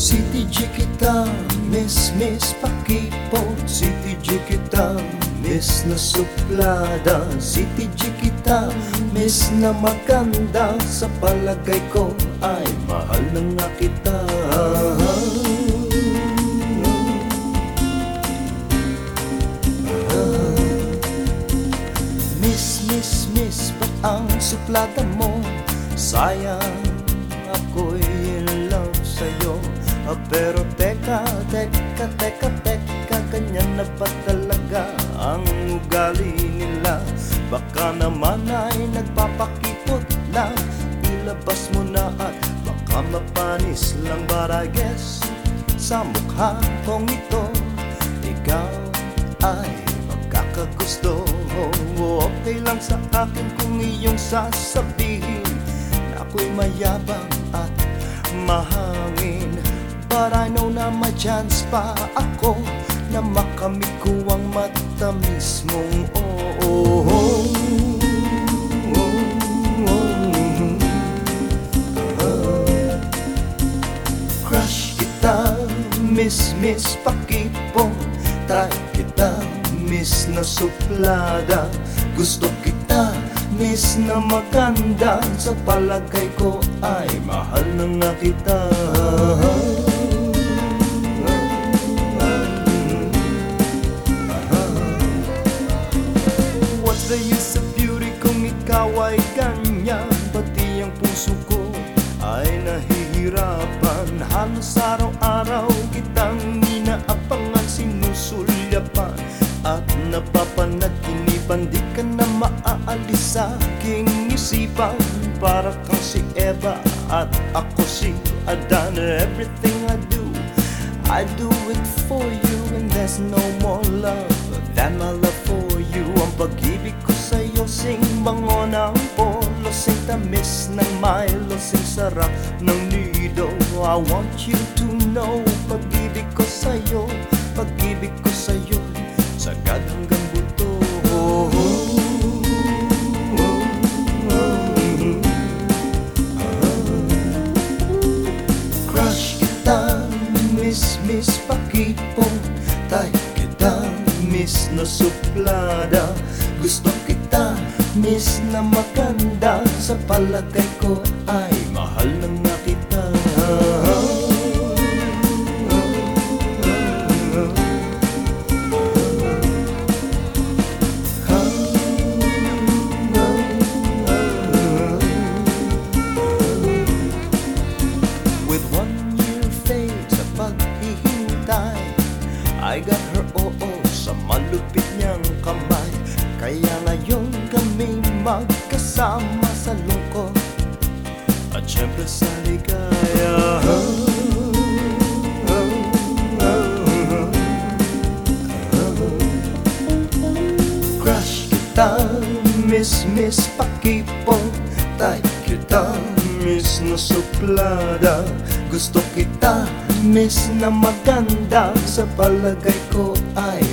City G kita, miss miss pakipo City G kita, miss na suplada City G kita, miss na maganda Sa palagay ko ay mahal na nga kita. Miss, miss, miss, ba't ang suplada mo? Sayang ako'y in love sa'yo. Ah, Pero teka, teka, teka, teka Ganyan na ba ang ugali nila? Baka naman ay nagpapakipot lang Ilabas mo na at baka mapanis lang But I guess sa mukha kong ito Ikaw ay magkakagusto. Okay lang sa akin kung iyong sasabihin Na ako'y mayabang at mahangin. But I know na may chance pa ako Na makamit ko ang matamis mong oo Crush kita, miss, miss pakipong. Try kita, miss na suplada. Gusto kita, miss na maganda. Sa palagay ko ay mahal na nga kita ay ganyan Pati ang puso ko ay nahihirapan. Halos araw-araw kitang inaapangan Sinusulyapan at napapanaginipan Di ka na maaalis sa aking isipan. Para kang si Eva at ako si Adan. Everything I do I do it for you and there's no more love. Than my love for you Ang pag-ibig ko sarap ng nido. I want you to know pag-ibig ko sa'yo Pag-ibig ko sa'yo sagad hanggang buto. Crush kita, miss, miss pakipong Tay kita, miss na suplada Gusto kita, miss na maganda. Sa palagay ko ay magkasama sa lungkot At syempre sa ligaya. Kita, miss, miss pakipong Type kita, miss na suplada Gusto kita, miss na maganda. Sa palagay ko ay